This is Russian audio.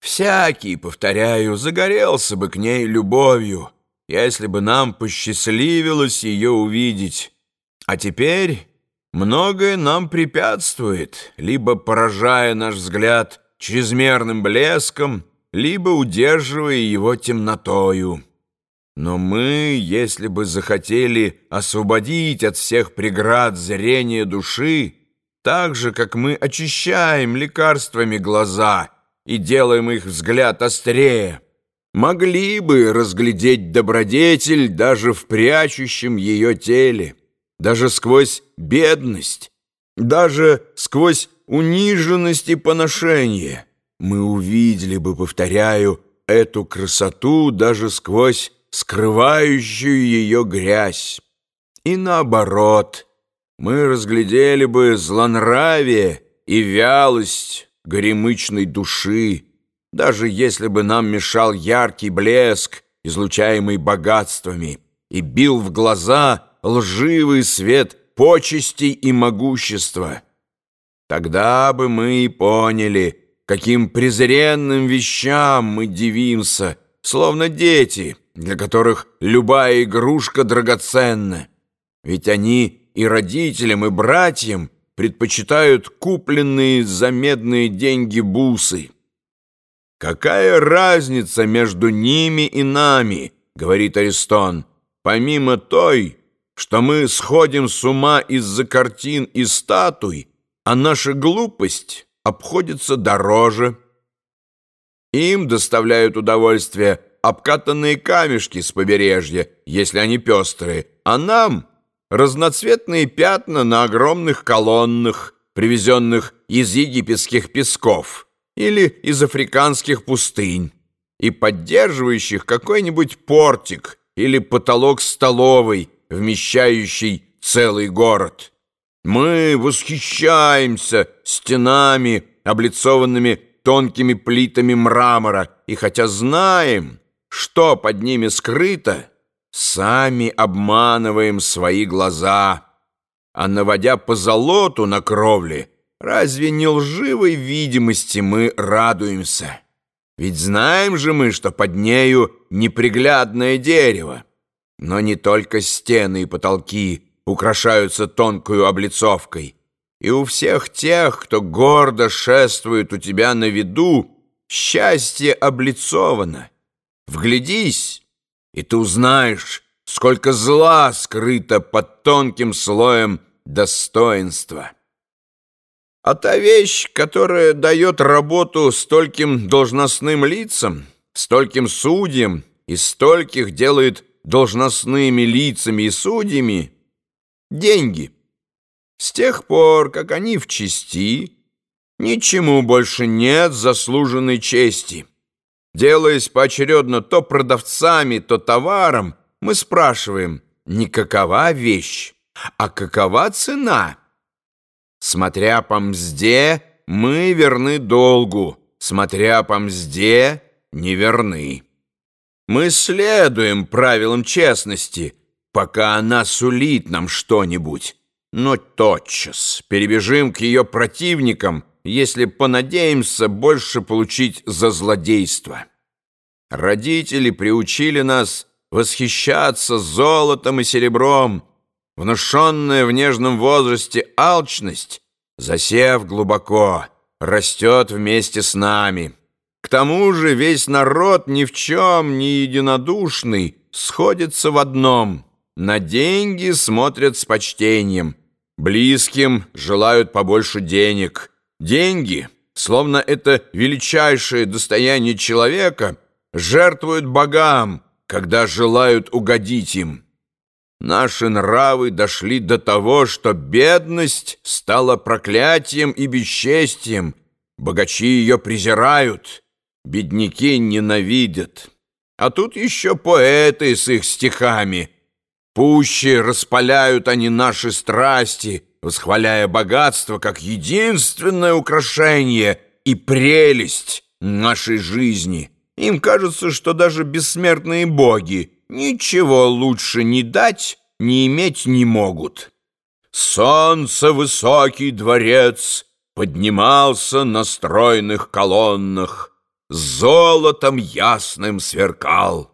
Всякий, повторяю, загорелся бы к ней любовью, если бы нам посчастливилось ее увидеть. А теперь многое нам препятствует, либо поражая наш взгляд чрезмерным блеском, либо удерживая его темнотою. Но мы, если бы захотели освободить от всех преград зрение души, так же, как мы очищаем лекарствами глаза и делаем их взгляд острее, могли бы разглядеть добродетель даже в прячущем ее теле, даже сквозь бедность, даже сквозь униженность и поношение. Мы увидели бы, повторяю, эту красоту даже сквозь скрывающую ее грязь. И наоборот, мы разглядели бы злонравие и вялость горемычной души, даже если бы нам мешал яркий блеск, излучаемый богатствами, и бил в глаза лживый свет почестей и могущества. Тогда бы мы и поняли, каким презренным вещам мы дивимся, словно дети, для которых любая игрушка драгоценна. Ведь они и родителям, и братьям предпочитают купленные за медные деньги бусы. «Какая разница между ними и нами?» — говорит Аристон. «Помимо той, что мы сходим с ума из-за картин и статуй, а наша глупость обходится дороже. Им доставляют удовольствие обкатанные камешки с побережья, если они пестрые, а нам разноцветные пятна на огромных колоннах, привезенных из египетских песков или из африканских пустынь, и поддерживающих какой-нибудь портик или потолок столовой, вмещающий целый город. Мы восхищаемся стенами, облицованными тонкими плитами мрамора, и хотя знаем, что под ними скрыто, сами обманываем свои глаза. А наводя по золоту на кровле, разве не лживой видимости мы радуемся? Ведь знаем же мы, что под нею неприглядное дерево. Но не только стены и потолки украшаются тонкою облицовкой. И у всех тех, кто гордо шествует у тебя на виду, счастье облицовано. Вглядись, и ты узнаешь, сколько зла скрыто под тонким слоем достоинства. А та вещь, которая дает работу стольким должностным лицам, стольким судьям и стольких делает должностными лицами и судьями, деньги. С тех пор, как они в чести, ничему больше нет заслуженной чести. Делаясь поочередно то продавцами, то товаром, мы спрашиваем, не какова вещь, а какова цена. Смотря по мзде, мы верны долгу, смотря по мзде, не верны. Мы следуем правилам честности, пока она сулит нам что-нибудь, но тотчас перебежим к ее противникам, если понадеемся больше получить за злодейство. Родители приучили нас восхищаться золотом и серебром, внушенная в нежном возрасте алчность, засев глубоко, растет вместе с нами. К тому же весь народ ни в чем не единодушный, сходится в одном. На деньги смотрят с почтением, близким желают побольше денег – Деньги, словно это величайшее достояние человека, жертвуют богам, когда желают угодить им. Наши нравы дошли до того, что бедность стала проклятием и бесчестием. Богачи ее презирают, бедняки ненавидят. А тут еще поэты с их стихами. Пуще распаляют они наши страсти — восхваляя богатство как единственное украшение и прелесть нашей жизни. Им кажется, что даже бессмертные боги ничего лучше не дать, не иметь не могут. Солнце высокий дворец поднимался на стройных колоннах. золотом ясным сверкал.